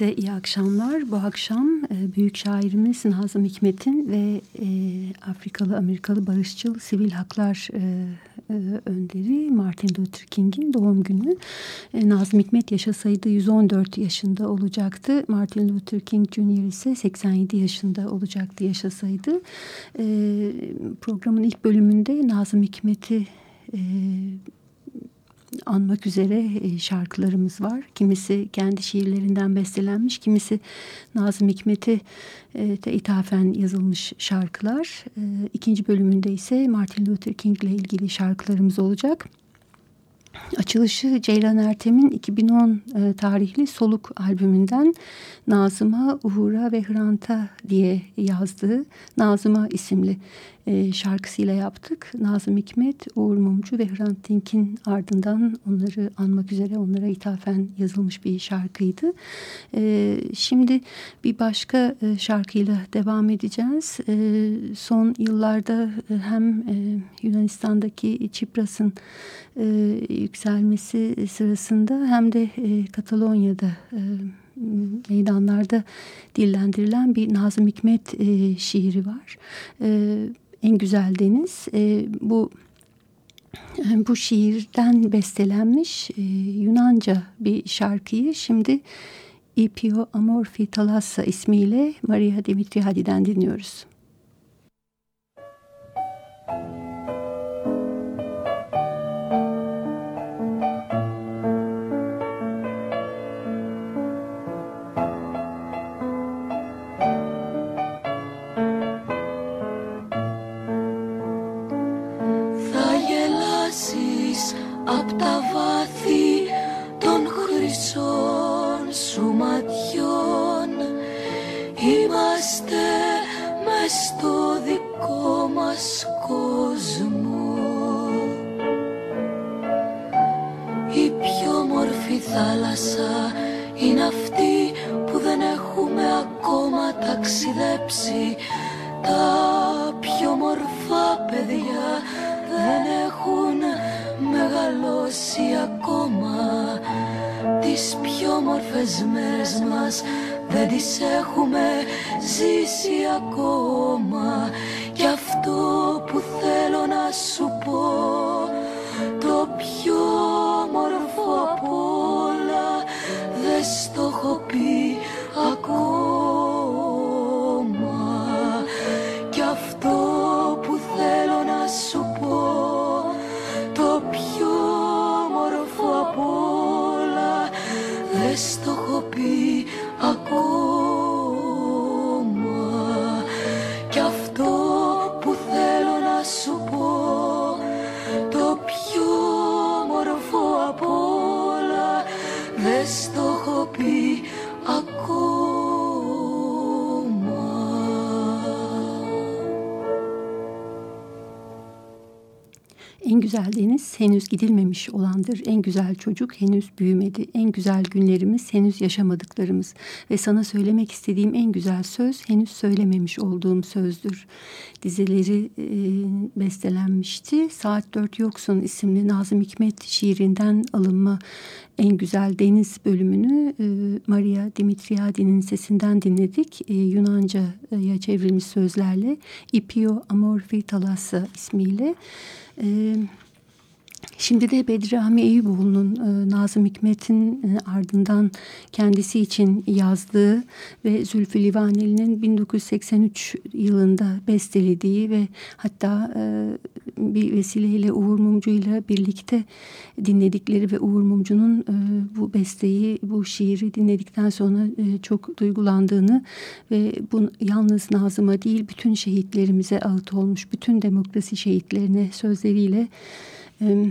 Hepinize iyi akşamlar. Bu akşam e, büyük şairimiz Nazım Hikmet'in ve e, Afrikalı Amerikalı barışçıl sivil haklar e, önderi Martin Luther King'in doğum günü. Nazım Hikmet yaşasaydı 114 yaşında olacaktı. Martin Luther King Jr. ise 87 yaşında olacaktı yaşasaydı. Programın ilk bölümünde Nazım Hikmet'i anmak üzere e, şarkılarımız var. Kimisi kendi şiirlerinden bestelenmiş, kimisi Nazım Hikmet'e de ithafen yazılmış şarkılar. E, ikinci bölümünde ise Martin Luther King ile ilgili şarkılarımız olacak. Açılışı Ceylan Ertem'in 2010 e, tarihli Soluk albümünden Nazım'a, Uhura ve Hrant'a diye yazdığı Nazım'a isimli e, şarkısıyla yaptık. Nazım Hikmet, Uğur Mumcu ve Hrant Dink'in ardından onları anmak üzere onlara ithafen yazılmış bir şarkıydı. E, şimdi bir başka e, şarkıyla devam edeceğiz. E, son yıllarda e, hem e, Yunanistan'daki Çipras'ın e, yükselmesi sırasında hem de e, Katalonya'da e, meydanlarda dillendirilen bir Nazım Hikmet e, şiiri var. E, en güzel deniz. E, bu bu şiirden bestelenmiş e, Yunanca bir şarkıyı şimdi Ipio Amorfi Talassa ismiyle Maria Dimitriadi'den dinliyoruz. θάλασσα είναι αυτή που δεν έχουμε ακόμα ταξιδέψει. Τα πιο μορφά παιδιά δεν έχουν μεγαλώσει ακόμα. Τις πιο μορφές μέρες μας δεν τις έχουμε ζήσει ακόμα. Και αυτό που θέλω να σου πω το πιο Στο το έχω πει ακόμα. Güzel henüz gidilmemiş olandır. En güzel çocuk henüz büyümedi. En güzel günlerimiz henüz yaşamadıklarımız. Ve sana söylemek istediğim en güzel söz henüz söylememiş olduğum sözdür. Dizeleri e, bestelenmişti. Saat Dört Yoksun isimli Nazım Hikmet şiirinden alınma en güzel deniz bölümünü e, Maria Dimitriadi'nin sesinden dinledik. E, Yunanca'ya çevrilmiş sözlerle Ipio Amorfi Talassa ismiyle. E, Şimdi de Bedrami Eyüboğlu'nun e, Nazım Hikmet'in e, ardından kendisi için yazdığı ve Zülfü Livaneli'nin 1983 yılında bestelediği ve hatta e, bir vesileyle Uğur Mumcu ile birlikte dinledikleri ve Uğur Mumcu'nun bu besteyi, bu şiiri dinledikten sonra çok duygulandığını ve bu yalnız Nazım'a değil bütün şehitlerimize ağıt olmuş, bütün demokrasi şehitlerine sözleriyle e,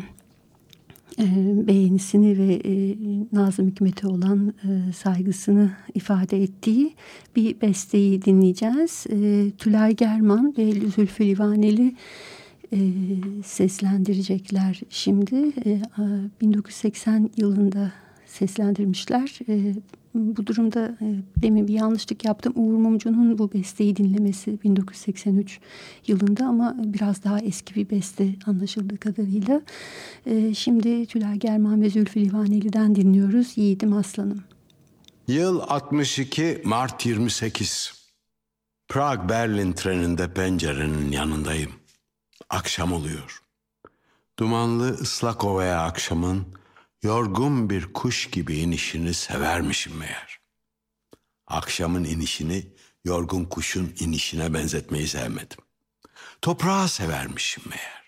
beğenisini ve e, Nazım Hikmet'e olan e, saygısını ifade ettiği bir besteyi dinleyeceğiz. E, Tülay German ve Zülfü Livaneli seslendirecekler şimdi. 1980 yılında seslendirmişler. Bu durumda demin bir yanlışlık yaptım. Uğur Mumcu'nun bu besteyi dinlemesi 1983 yılında ama biraz daha eski bir beste anlaşıldığı kadarıyla. Şimdi Tülay German ve Zülfü Livaneli'den dinliyoruz. Yiğidim Aslanım. Yıl 62 Mart 28. Prag Berlin treninde pencerenin yanındayım. Akşam oluyor. Dumanlı ıslak ovaya akşamın yorgun bir kuş gibi inişini severmişim meğer. Akşamın inişini yorgun kuşun inişine benzetmeyi sevmedim. Toprağı severmişim meğer.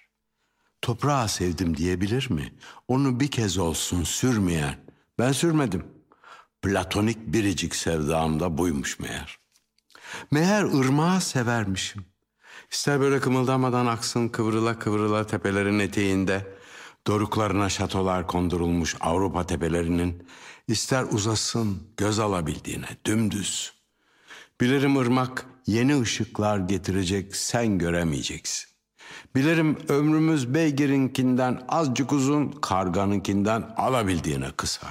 Toprağı sevdim diyebilir mi? Onu bir kez olsun sürmeyen. Ben sürmedim. Platonik biricik sevdam da buymuş meğer. Meğer ırmağı severmişim. İster böyle kımıldamadan aksın kıvrıla kıvrıla tepelerin eteğinde, doruklarına şatolar kondurulmuş Avrupa tepelerinin, ister uzasın göz alabildiğine dümdüz. Bilirim ırmak yeni ışıklar getirecek sen göremeyeceksin. Bilirim ömrümüz beygirinkinden azıcık uzun, karganınkinden alabildiğine kısa.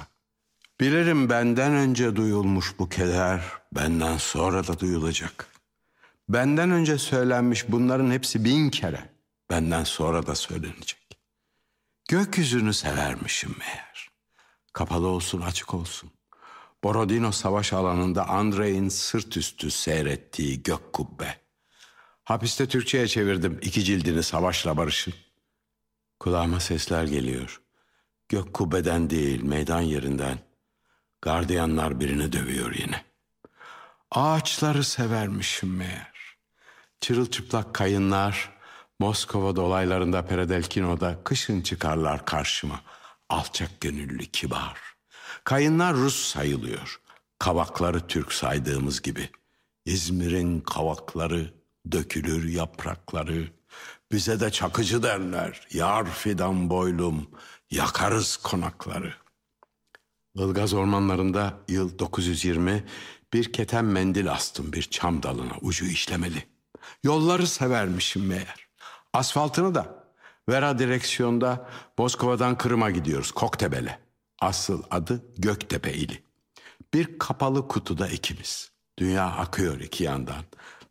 Bilirim benden önce duyulmuş bu keder, benden sonra da duyulacak. Benden önce söylenmiş bunların hepsi bin kere. Benden sonra da söylenecek. Gökyüzünü severmişim meğer. Kapalı olsun açık olsun. Borodino savaş alanında Andrei'in sırt üstü seyrettiği gök kubbe. Hapiste Türkçe'ye çevirdim iki cildini savaşla barışın. Kulağıma sesler geliyor. Gök kubbeden değil meydan yerinden. Gardiyanlar birini dövüyor yine. Ağaçları severmişim meğer. Çırılçıplak kayınlar Moskova dolaylarında Peredelkino'da kışın çıkarlar karşıma. Alçak gönüllü kibar. Kayınlar Rus sayılıyor. Kavakları Türk saydığımız gibi. İzmir'in kavakları dökülür yaprakları. Bize de çakıcı derler. Yar fidan boylum, yakarız konakları. Ilgaz ormanlarında yıl 920 bir keten mendil astım bir çam dalına ucu işlemeli. Yolları severmişim meğer. Asfaltını da. Vera direksiyonda Moskova'dan Kırım'a gidiyoruz Koktebel'e. Asıl adı Göktepe ili. Bir kapalı kutuda ikimiz. Dünya akıyor iki yandan.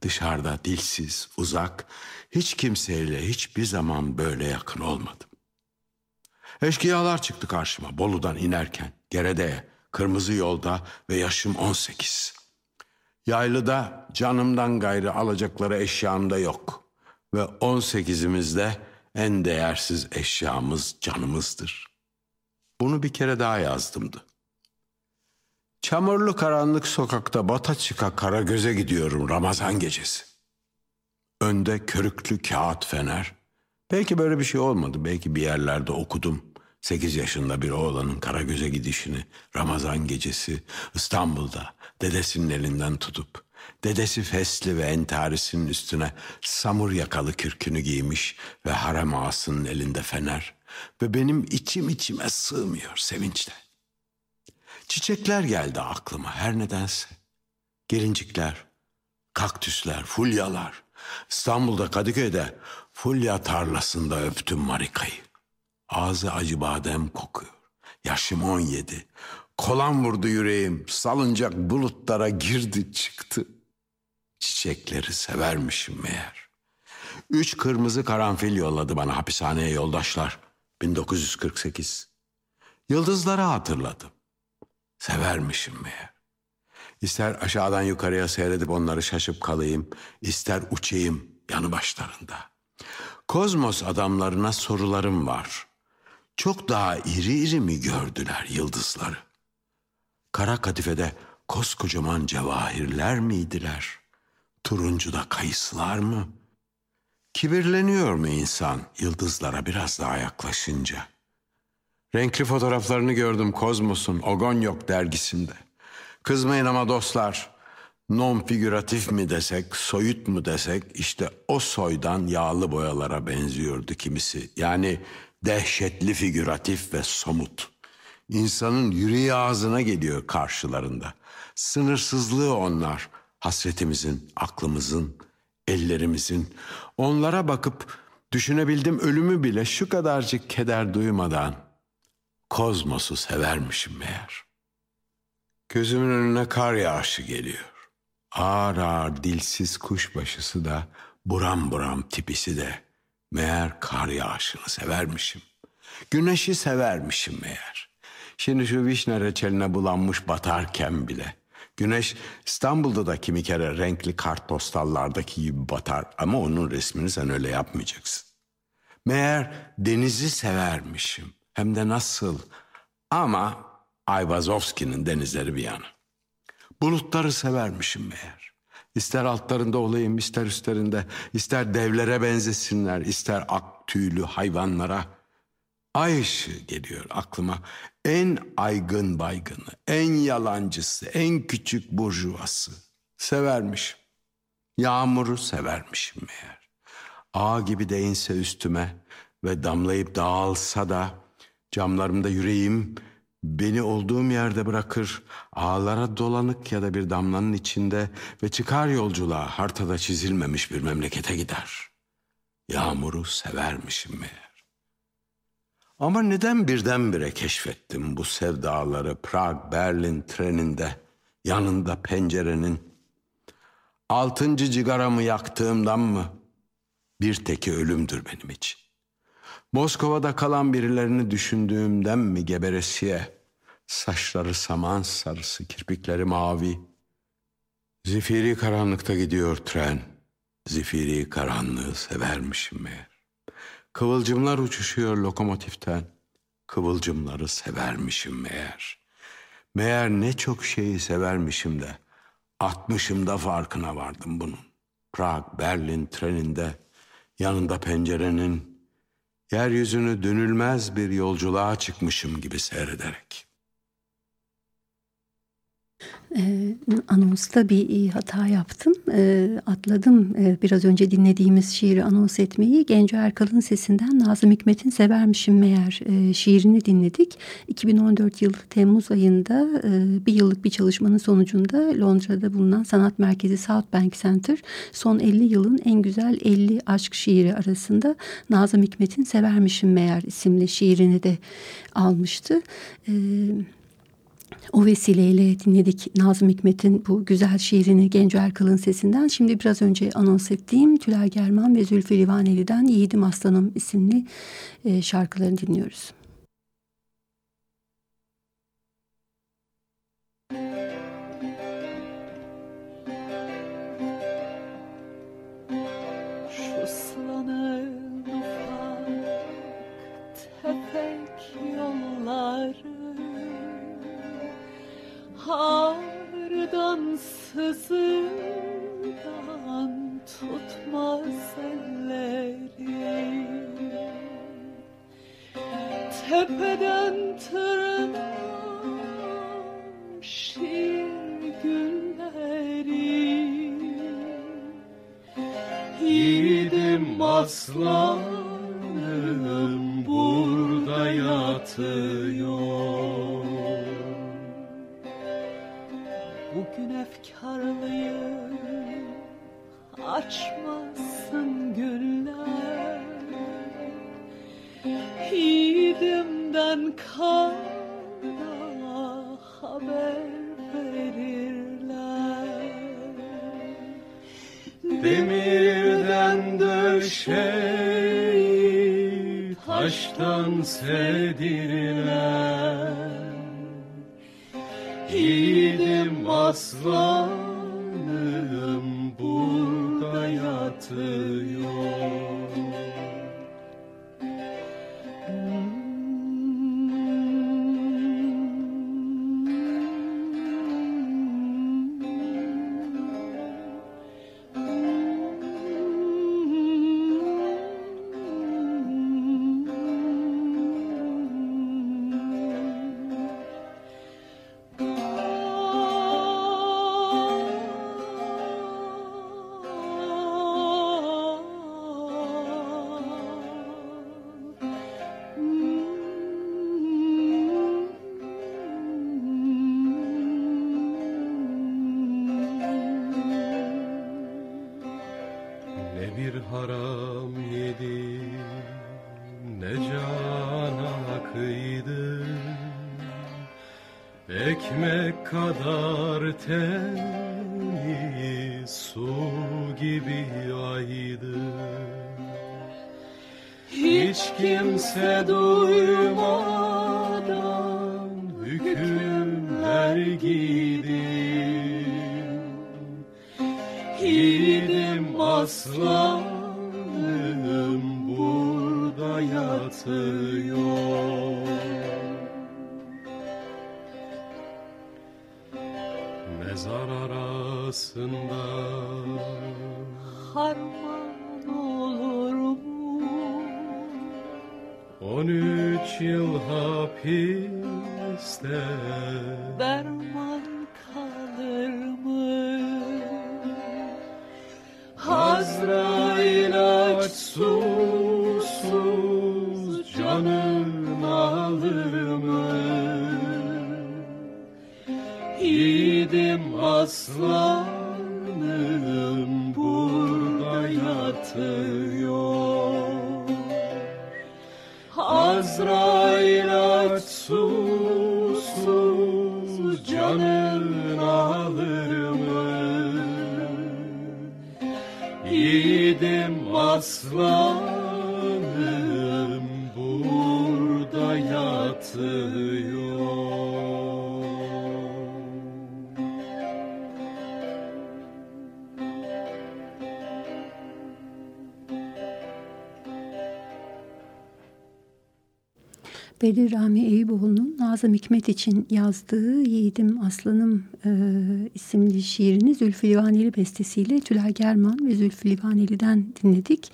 Dışarıda dilsiz, uzak, hiç kimseyle hiçbir zaman böyle yakın olmadım. Eşkıyalar çıktı karşıma Bolu'dan inerken. Gerede'ye, kırmızı yolda ve yaşım 18. Yaylıda canımdan gayrı alacakları eşyam da yok. Ve on sekizimizde en değersiz eşyamız canımızdır. Bunu bir kere daha yazdımdı. Çamurlu karanlık sokakta bata çıka kara göze gidiyorum Ramazan gecesi. Önde körüklü kağıt fener. Belki böyle bir şey olmadı. Belki bir yerlerde okudum. Sekiz yaşında bir oğlanın kara göze gidişini Ramazan gecesi İstanbul'da dedesinin elinden tutup dedesi fesli ve entarisinin üstüne samur yakalı kürkünü giymiş ve harem ağasının elinde fener ve benim içim içime sığmıyor sevinçle. Çiçekler geldi aklıma her nedense. Gelincikler, kaktüsler, fulyalar. İstanbul'da Kadıköy'de fulya tarlasında öptüm Marika'yı. Ağzı acı badem kokuyor. Yaşım on yedi. Kolan vurdu yüreğim. Salıncak bulutlara girdi çıktı. Çiçekleri severmişim meğer. Üç kırmızı karanfil yolladı bana hapishaneye yoldaşlar. 1948. Yıldızları hatırladım. Severmişim meğer. İster aşağıdan yukarıya seyredip onları şaşıp kalayım, ister uçayım yanı başlarında. Kozmos adamlarına sorularım var. Çok daha iri iri mi gördüler yıldızları? Kara kadifede koskocaman cevahirler miydiler? Turuncuda kayısılar mı? Kibirleniyor mu insan yıldızlara biraz daha yaklaşınca? Renkli fotoğraflarını gördüm Kozmos'un Ogonyok dergisinde. Kızmayın ama dostlar, non figüratif mi desek, soyut mu desek işte o soydan yağlı boyalara benziyordu kimisi. Yani Dehşetli figüratif ve somut. İnsanın yüreği ağzına geliyor karşılarında. Sınırsızlığı onlar. Hasretimizin, aklımızın, ellerimizin. Onlara bakıp düşünebildim ölümü bile şu kadarcık keder duymadan. Kozmosu severmişim meğer. Gözümün önüne kar yağışı geliyor. Ağır ağır dilsiz kuşbaşısı da buram buram tipisi de meğer kar yağışını severmişim. Güneşi severmişim meğer. Şimdi şu vişne reçeline bulanmış batarken bile. Güneş İstanbul'da da kimi kere renkli kartpostallardaki gibi batar ama onun resmini sen öyle yapmayacaksın. Meğer denizi severmişim. Hem de nasıl. Ama Ayvazovski'nin denizleri bir yana. Bulutları severmişim meğer. İster altlarında olayım, ister üstlerinde, ister devlere benzesinler, ister ak tüylü hayvanlara. Ay ışığı geliyor aklıma. En aygın baygını, en yalancısı, en küçük burjuvası. Severmişim. Yağmuru severmişim meğer. Ağ gibi değinse üstüme ve damlayıp dağılsa da camlarımda yüreğim Beni olduğum yerde bırakır, ağlara dolanık ya da bir damlanın içinde ve çıkar yolculuğa hartada çizilmemiş bir memlekete gider. Yağmuru severmişim meğer. Ama neden birdenbire keşfettim bu sevdaları Prag, Berlin treninde, yanında pencerenin? Altıncı cigaramı yaktığımdan mı? Bir teki ölümdür benim için. Moskova'da kalan birilerini düşündüğümden mi geberesiye? Saçları saman sarısı, kirpikleri mavi. Zifiri karanlıkta gidiyor tren. Zifiri karanlığı severmişim meğer. Kıvılcımlar uçuşuyor lokomotiften. Kıvılcımları severmişim meğer. Meğer ne çok şeyi severmişim de. Altmışımda farkına vardım bunun. Prag, Berlin treninde, yanında pencerenin yeryüzünü dönülmez bir yolculuğa çıkmışım gibi seyrederek. Ee, anonsta bir e, hata yaptım. Ee, atladım ee, biraz önce dinlediğimiz şiiri anons etmeyi. Genco Erkal'ın sesinden Nazım Hikmet'in Severmişim Meğer e, şiirini dinledik. 2014 yılı Temmuz ayında e, bir yıllık bir çalışmanın sonucunda Londra'da bulunan sanat merkezi South Bank Center son 50 yılın en güzel 50 aşk şiiri arasında Nazım Hikmet'in Severmişim Meğer isimli şiirini de almıştı. Evet. O vesileyle dinledik Nazım Hikmet'in bu güzel şiirini Genco Erkal'ın sesinden. Şimdi biraz önce anons ettiğim Tülay German ve Zülfü Livaneli'den Yiğidim Aslanım isimli e, şarkılarını dinliyoruz. Hardan sızıdan tutmaz elleri Tepeden tırnağa şiir gülleri Yiğidim aslanım burada yatıyor açmasın güller. Yiğidimden kana haber verirler. Demirden döşeyi taştan sedirler. Yiğidim aslanım yatıyor better one. Bedir Rami Eyüboğlu'nun Nazım Hikmet için yazdığı Yiğidim Aslanım e, isimli şiirini Zülfü Livaneli bestesiyle Tülay German ve Zülfü Livaneli'den dinledik.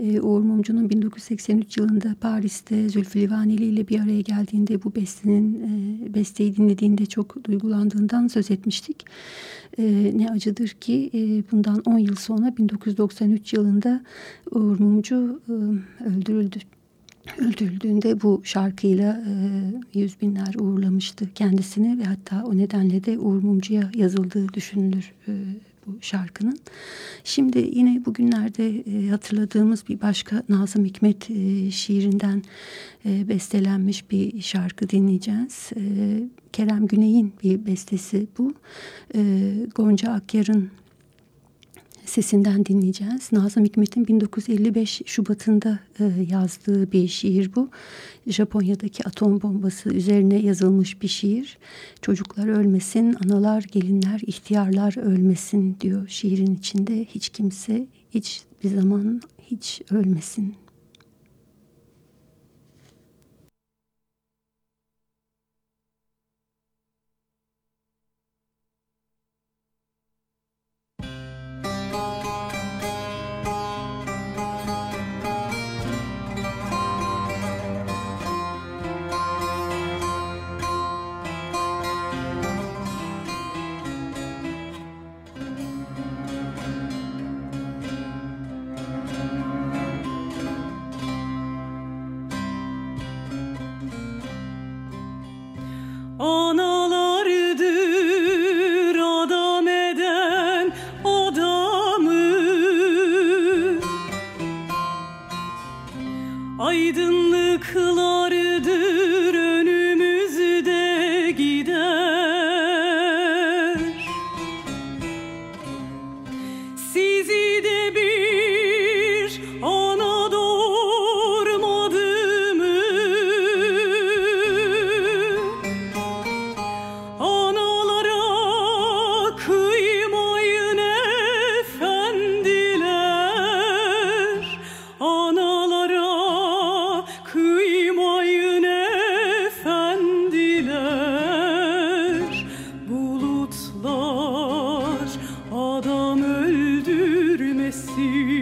E, Uğur Mumcu'nun 1983 yılında Paris'te Zülfü Livaneli ile bir araya geldiğinde bu bestenin e, besteyi dinlediğinde çok duygulandığından söz etmiştik. E, ne acıdır ki e, bundan 10 yıl sonra 1993 yılında Uğur Mumcu e, öldürüldü öldürüldüğünde bu şarkıyla e, yüz binler uğurlamıştı kendisini ve hatta o nedenle de Uğur Mumcu'ya yazıldığı düşünülür e, bu şarkının. Şimdi yine bugünlerde e, hatırladığımız bir başka Nazım Hikmet e, şiirinden e, bestelenmiş bir şarkı dinleyeceğiz. E, Kerem Güney'in bir bestesi bu. E, Gonca Akyar'ın sesinden dinleyeceğiz. Nazım Hikmet'in 1955 Şubat'ında e, yazdığı bir şiir bu. Japonya'daki atom bombası üzerine yazılmış bir şiir. Çocuklar ölmesin, analar, gelinler, ihtiyarlar ölmesin diyor şiirin içinde. Hiç kimse hiç bir zaman hiç ölmesin.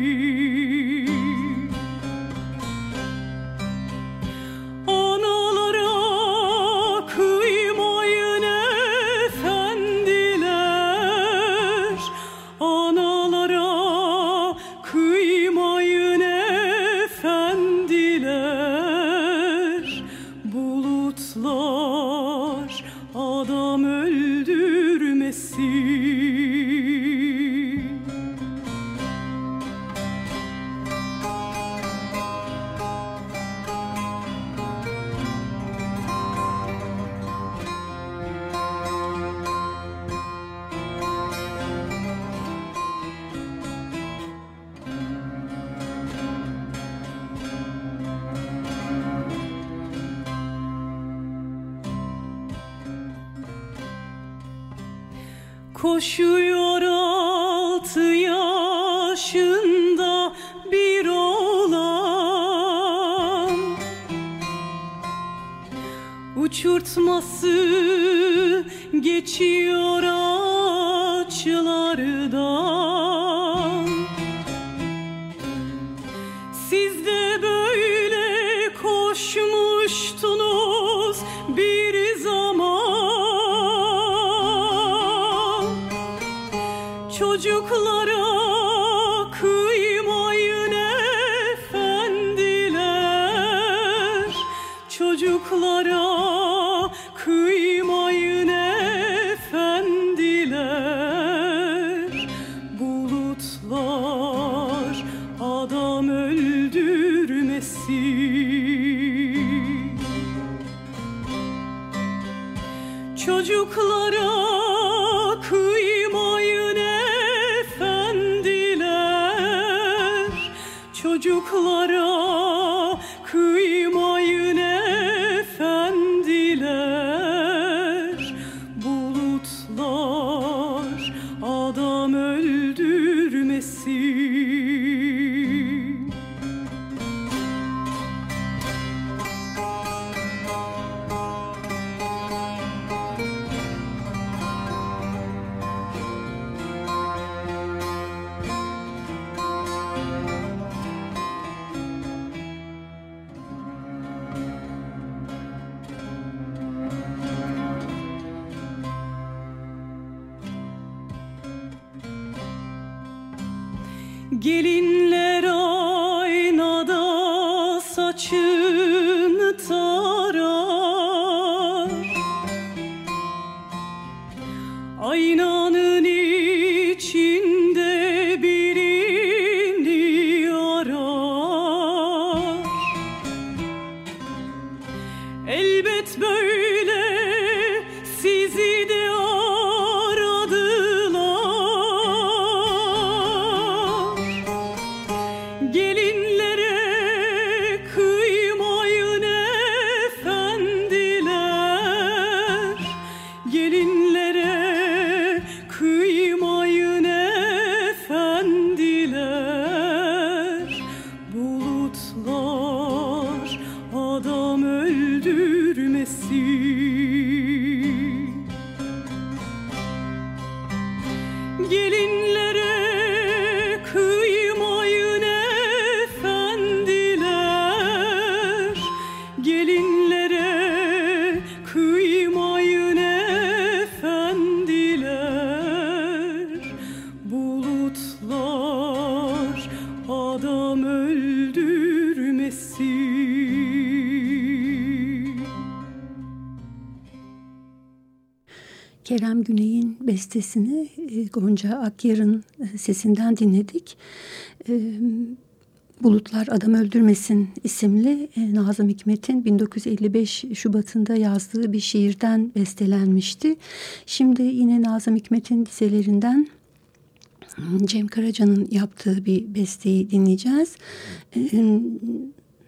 Öldürmesin çocuklar öldürmesin Kerem Güney'in bestesini e, Gonca Akyar'ın e, sesinden dinledik. E, Bulutlar Adam Öldürmesin isimli Nazım Hikmet'in 1955 Şubat'ında yazdığı bir şiirden bestelenmişti. Şimdi yine Nazım Hikmet'in dizelerinden Cem Karaca'nın yaptığı bir besteyi dinleyeceğiz. E,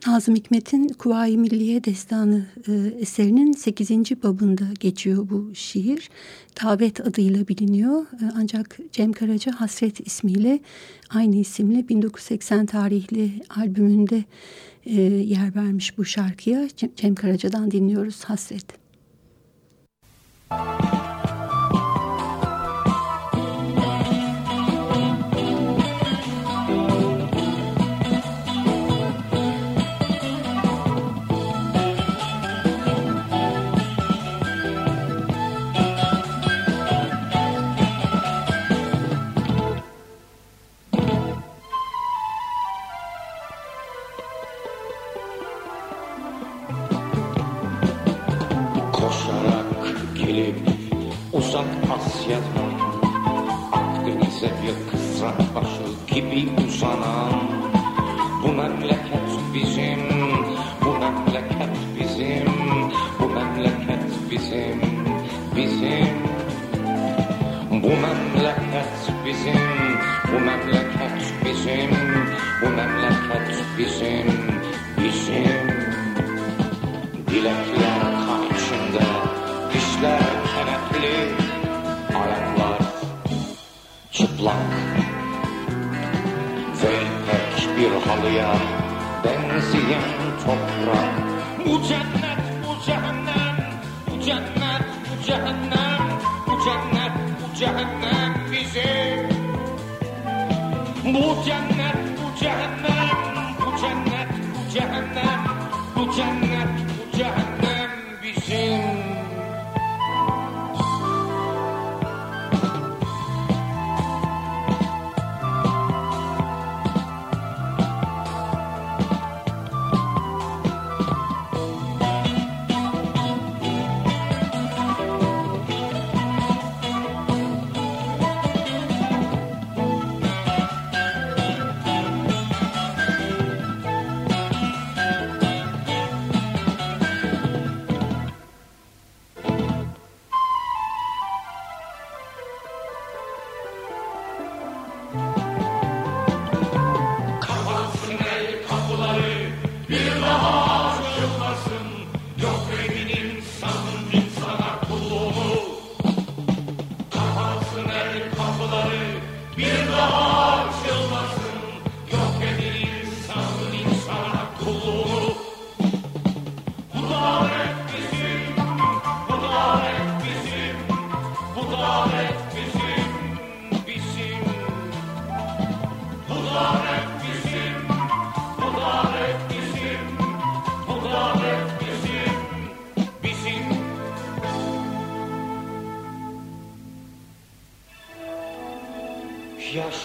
Nazım Hikmet'in Kuvayi Milliye Destanı e, eserinin 8. babında geçiyor bu şiir. Davet adıyla biliniyor. E, ancak Cem Karaca Hasret ismiyle aynı isimli 1980 tarihli albümünde e, yer vermiş bu şarkıya. Cem, Karaca'dan dinliyoruz Hasret. Koşarak Asya'dan Akdeniz'e bir kısrak başı gibi uzanan. Bu memleket bizim, bu memleket bizim Bu memleket bizim, bizim. Bu memleket bizim, bu memleket bizim Bu memleket bizim, bizim. Bilekler uzak Zeynep bir halıya benzeyen toprak. Bu cennet bu cehennem Bu cennet bu cehennem Bu cennet bu cehennem bizi. Bu cennet bu cehennem Bu cennet bu cehennem Bu cennet.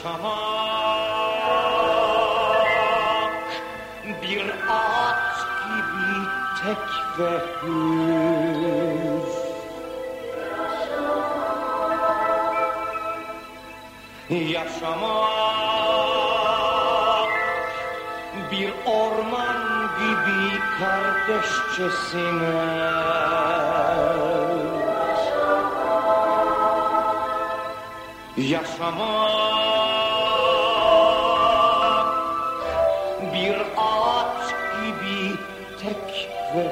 Yaşamak bir at gibi tek ve hür. Yaşamak bir orman gibi kardeşçesine. Yaşamak hür.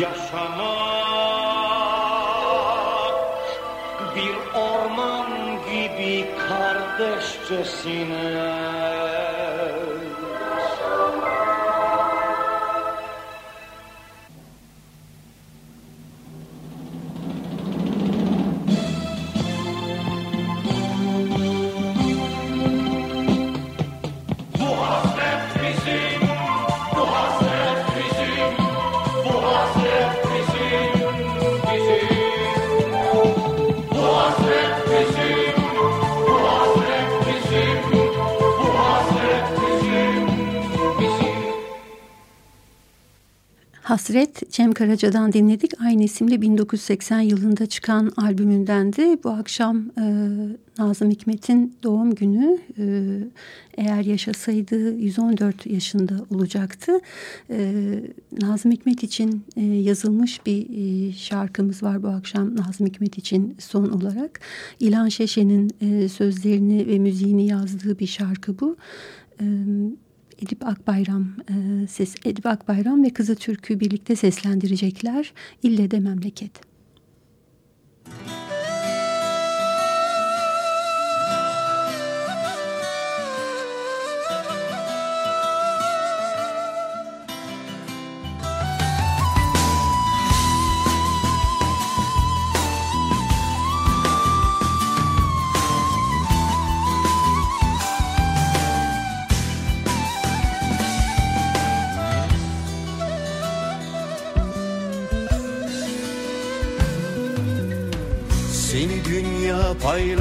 Yaşamak bir orman gibi kardeşçesine. Hasret Cem Karaca'dan dinledik. Aynı isimli 1980 yılında çıkan albümündendi. Bu akşam e, Nazım Hikmet'in doğum günü. E, eğer yaşasaydı 114 yaşında olacaktı. E, Nazım Hikmet için e, yazılmış bir e, şarkımız var bu akşam Nazım Hikmet için son olarak. İlhan Şeşe'nin e, sözlerini ve müziğini yazdığı bir şarkı bu. E, Edip Akbayram e, ses Edip Akbayram ve Kızı Türk'ü birlikte seslendirecekler. İlle de memleket. Seni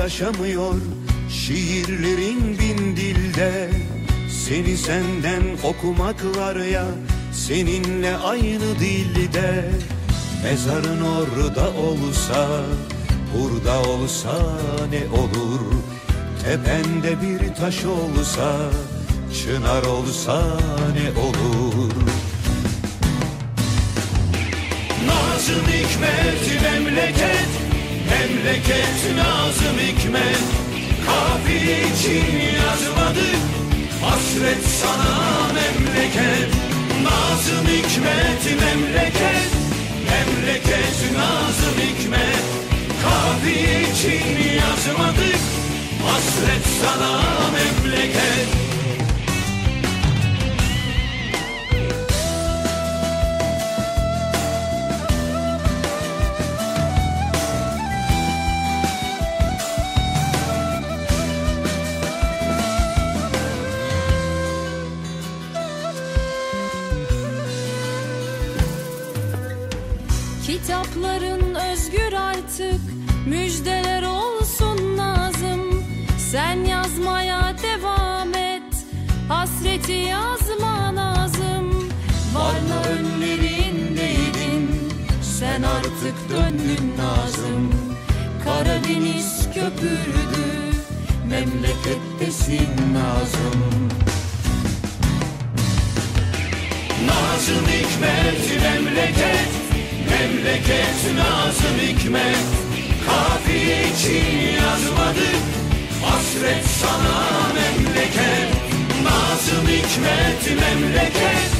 paylaşamıyor Şiirlerin bin dilde Seni senden okumak var ya Seninle aynı dilde. Mezarın orada olsa Burada olsa ne olur? Tepende bir taş olsa Çınar olsa ne olur? Nazım Hikmet memleket Memleket Nazım Hikmet. Kafiye için yazmadık. Hasret sana memleket. Nazım Hikmet memleket. Memleket Nazım Hikmet. Kafiye için yazmadık. Hasret sana memleket artık döndün Nazım. Karadeniz köpürdü Memlekettesin Nazım. Nazım Hikmet memleket. Memleket Nazım Hikmet. Kafiye için yazmadık Hasret sana memleket. Nazım Hikmet memleket.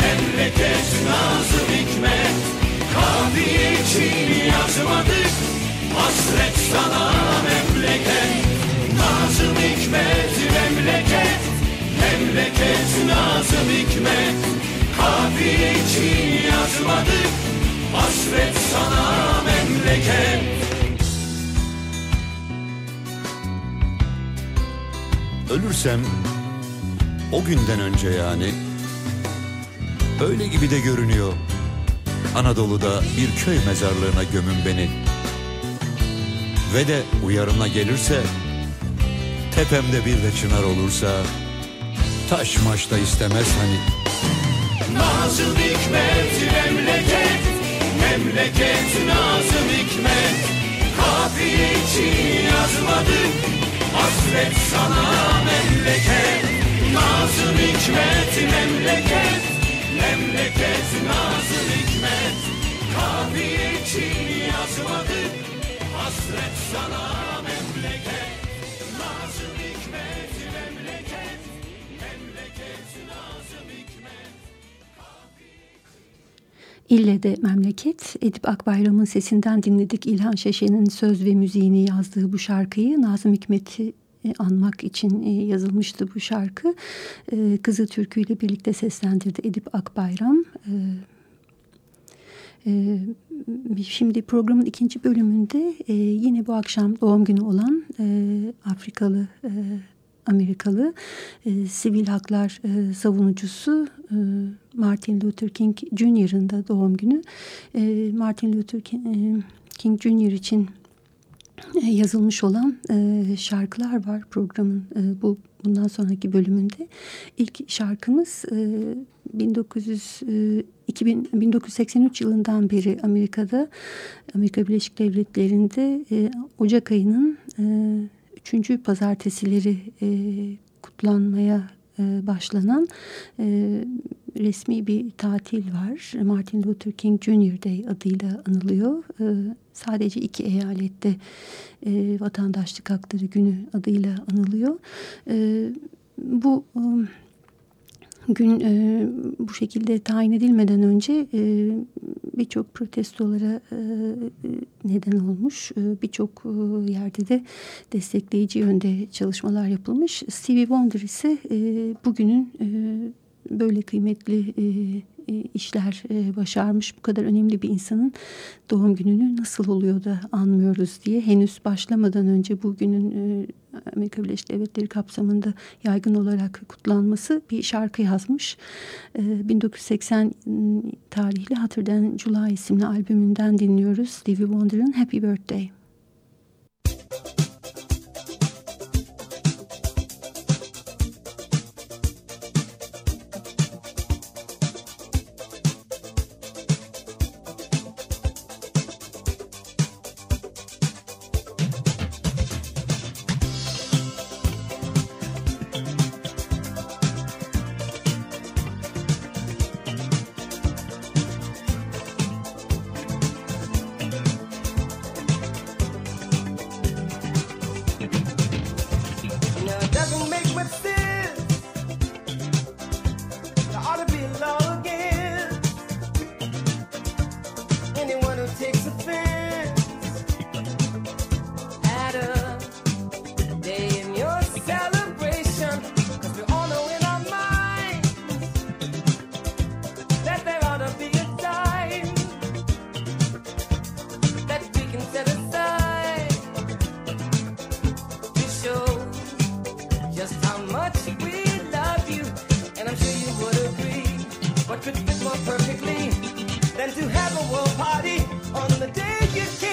Memleket Nazım Hikmet Kafiye için yazmadık Hasret sana memleket Nazım Hikmet memleket Memleket Nazım Hikmet Kafiye için yazmadık Hasret sana memleket Ölürsem o günden önce yani öyle gibi de görünüyor. Anadolu'da bir köy mezarlığına gömün beni. Ve de uyarına gelirse tepemde bir de çınar olursa taş maş da istemez hani. Nazım Hikmet memleket Memleket Nazım Hikmet Kafiye için yazmadık Hasret sana memleket Nazım Hikmet memleket Memleket Nazım Hikmet. Kafiye için yazmadık Hasret sana memleket. İlle de memleket. Edip Akbayram'ın sesinden dinledik. İlhan Şeşen'in söz ve müziğini yazdığı bu şarkıyı. Nazım Hikmet'i e, anmak için e, yazılmıştı bu şarkı. E, Kızı Türkü ile birlikte seslendirdi Edip Akbayram. Şimdi programın ikinci bölümünde yine bu akşam doğum günü olan Afrikalı Amerikalı e, sivil haklar e, savunucusu e, Martin Luther King Jr.'ın da doğum günü. E, Martin Luther King, e, King Jr. için e, yazılmış olan e, şarkılar var programın e, bu bundan sonraki bölümünde. İlk şarkımız e, 1900 e, 2000, 1983 yılından beri Amerika'da Amerika Birleşik Devletleri'nde e, Ocak ayının e, üçüncü pazartesileri e, kutlanmaya e, başlanan e, resmi bir tatil var. Martin Luther King Jr. Day adıyla anılıyor. E, sadece iki eyalette e, vatandaşlık hakları günü adıyla anılıyor. E, bu e, gün e, bu şekilde tayin edilmeden önce e, birçok protestolara neden olmuş. E, birçok yerde de destekleyici yönde çalışmalar yapılmış. Stevie Wonder ise bugünün böyle kıymetli e, e, işler e, başarmış. Bu kadar önemli bir insanın doğum gününü nasıl oluyor da anmıyoruz diye henüz başlamadan önce bugünün e, Amerika Birleşik Devletleri kapsamında yaygın olarak kutlanması bir şarkı yazmış. 1980 tarihli Hatırdan July isimli albümünden dinliyoruz. Stevie Wonder'ın Happy Birthday. to have a world party on the day you came.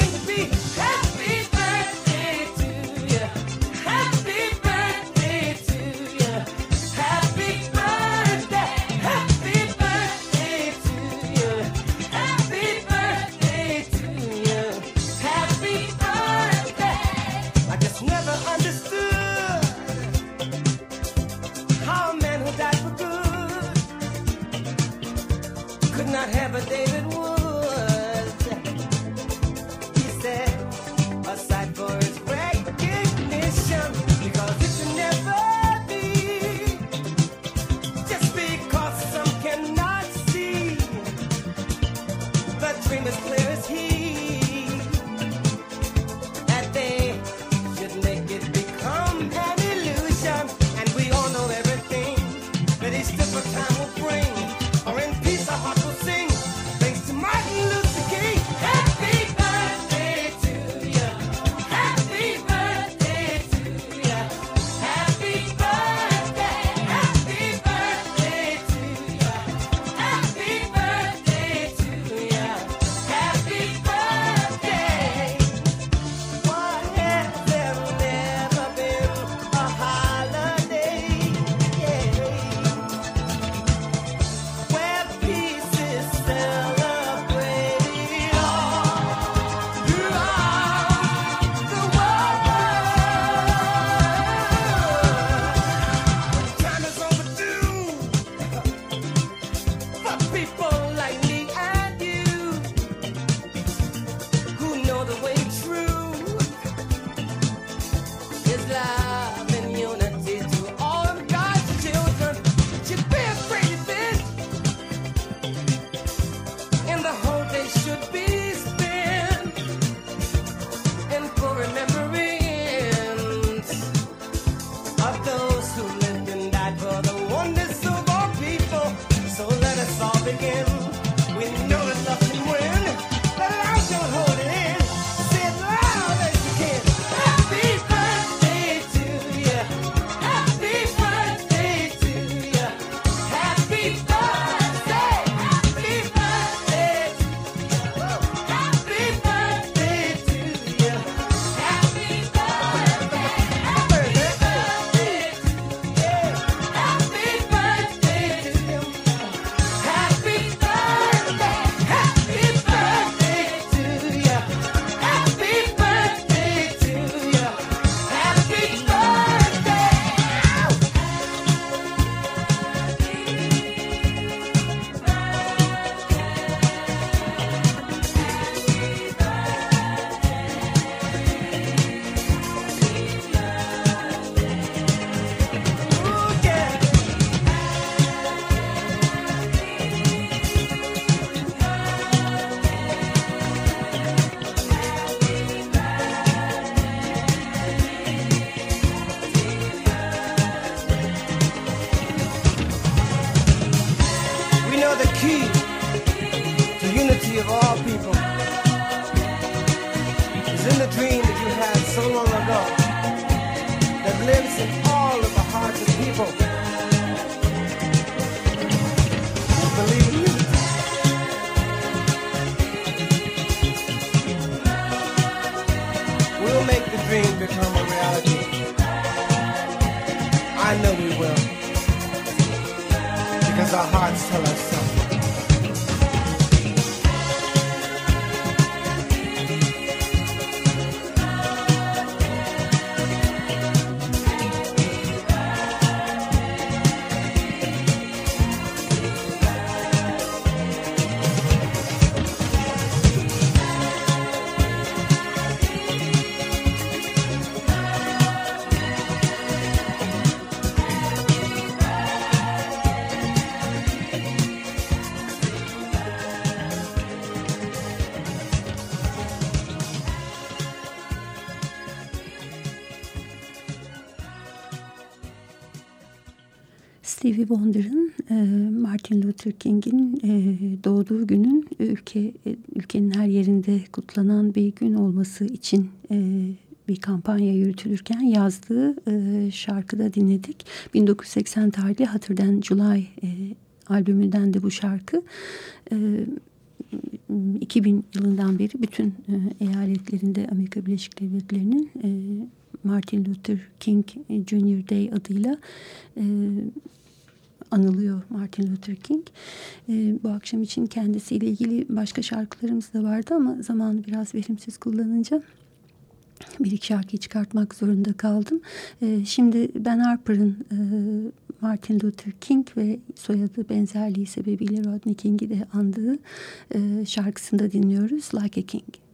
key to unity of all people. Stevie Wonder'ın e, Martin Luther King'in e, doğduğu günün ülke e, ülkenin her yerinde kutlanan bir gün olması için bir kampanya yürütülürken yazdığı şarkıda dinledik. 1980 tarihli Hatır'dan July albümünden de bu şarkı 2000 yılından beri bütün eyaletlerinde Amerika Birleşik Devletleri'nin Martin Luther King Jr. Day adıyla anılıyor Martin Luther King. E, bu akşam için kendisiyle ilgili başka şarkılarımız da vardı ama zamanı biraz verimsiz kullanınca bir iki şarkı çıkartmak zorunda kaldım. E, şimdi Ben Harper'ın e, Martin Luther King ve soyadı benzerliği sebebiyle Rodney King'i de andığı e, şarkısını da dinliyoruz. Like a King.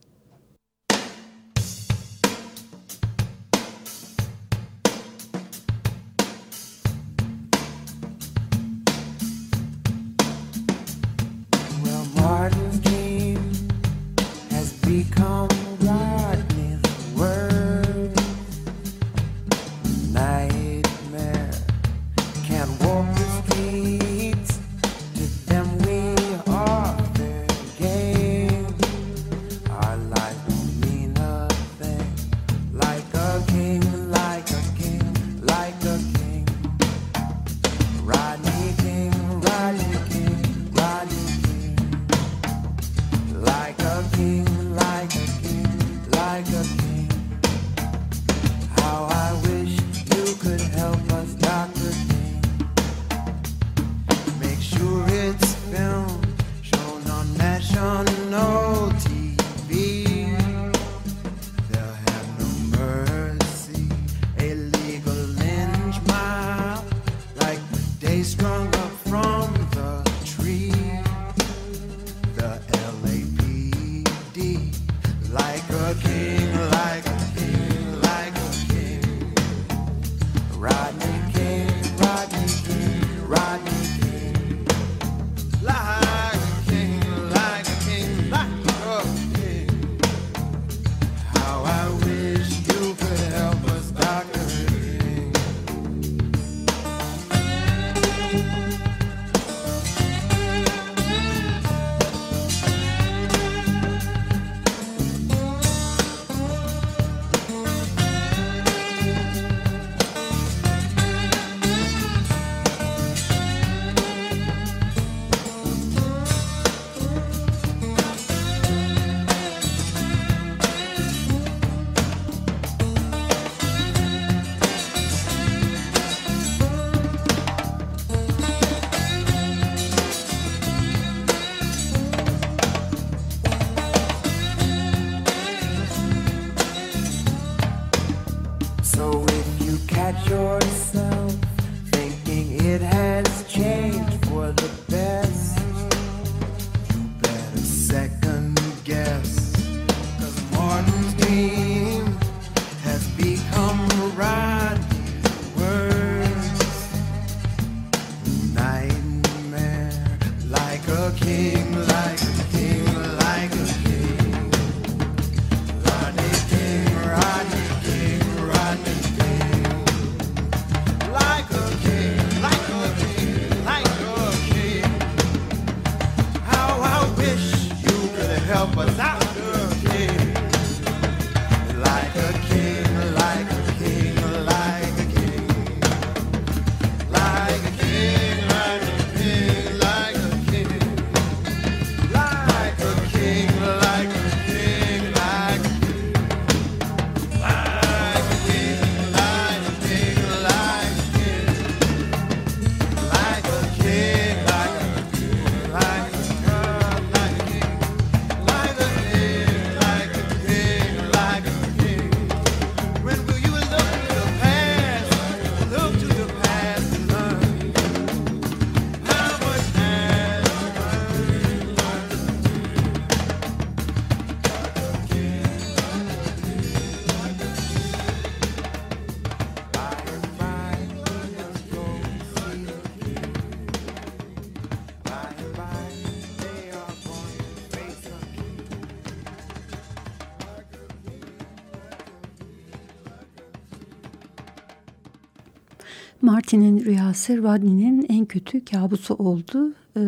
Rüyası Rodney'nin en kötü kabusu oldu. Ee,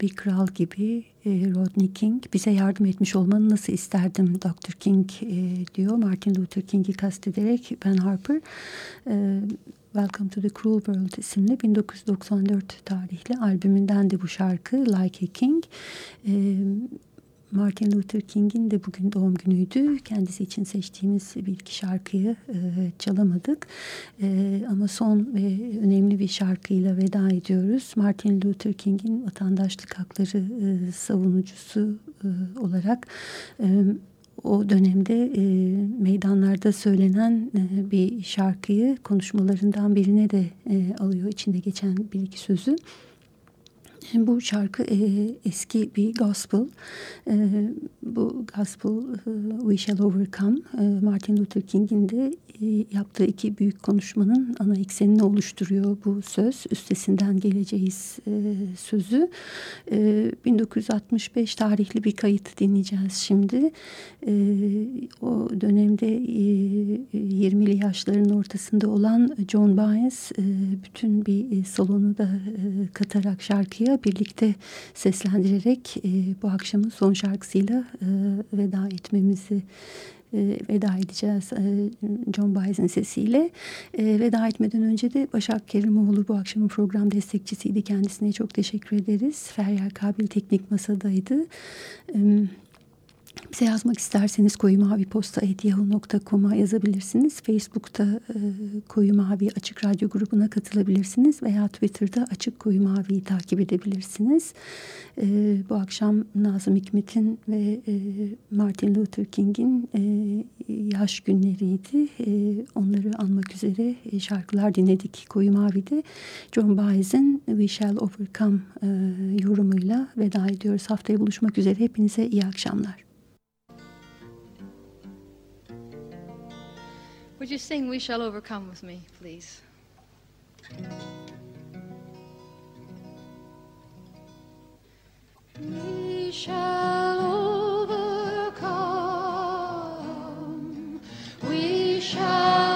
bir kral gibi e, Rodney King bize yardım etmiş olmanı nasıl isterdim Dr. King e, diyor. Martin Luther King'i kastederek Ben Harper. E, Welcome to the Cruel World isimli 1994 tarihli albümünden de bu şarkı Like a King. Martin Luther King'in de bugün doğum günüydü. Kendisi için seçtiğimiz bir iki şarkıyı e, çalamadık. E, ama son ve önemli bir şarkıyla veda ediyoruz. Martin Luther King'in vatandaşlık hakları e, savunucusu e, olarak... E, o dönemde e, meydanlarda söylenen e, bir şarkıyı konuşmalarından birine de e, alıyor içinde geçen bir iki sözü. Bu şarkı e, eski bir gospel. E, bu gospel e, We Shall Overcome e, Martin Luther King'in de yaptığı iki büyük konuşmanın ana eksenini oluşturuyor bu söz. Üstesinden geleceğiz e, sözü. E, 1965 tarihli bir kayıt dinleyeceğiz şimdi. E, o dönemde e, 20'li yaşların ortasında olan John Baez e, bütün bir salonu da e, katarak şarkıya birlikte seslendirerek e, bu akşamın son şarkısıyla e, veda etmemizi e, veda edeceğiz e, John Baez'in sesiyle. E, veda etmeden önce de Başak Kerimoğlu bu akşamın program destekçisiydi. Kendisine çok teşekkür ederiz. Feryal Kabil Teknik Masa'daydı. Evet. Bize yazmak isterseniz koyu mavi posta yahoo.com'a yazabilirsiniz. Facebook'ta e, koyu mavi açık radyo grubuna katılabilirsiniz veya Twitter'da açık koyu maviyi takip edebilirsiniz. E, bu akşam Nazım Hikmet'in ve e, Martin Luther King'in e, yaş günleriydi. E, onları anmak üzere e, şarkılar dinledik koyu mavide. John Baez'in We Shall Overcome e, yorumuyla veda ediyoruz. Haftaya buluşmak üzere. Hepinize iyi akşamlar. Would you sing We Shall Overcome with me, please? We shall overcome. We shall